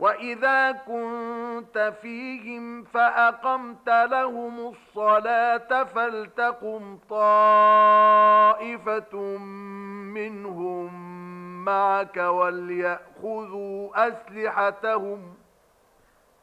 وإذا كنت فيهم فأقمت لهم الصلاة فلتقم طائفة منهم معك وليأخذوا أسلحتهم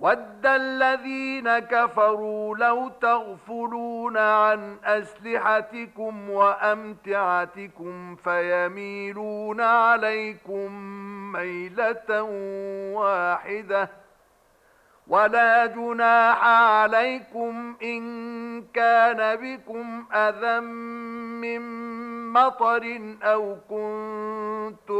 ود الذين كفروا لو تغفلون عن أسلحتكم وأمتعتكم فيميلون عليكم ميلة واحدة ولا جناح عليكم إن كان بكم أذى من مطر أو كنتم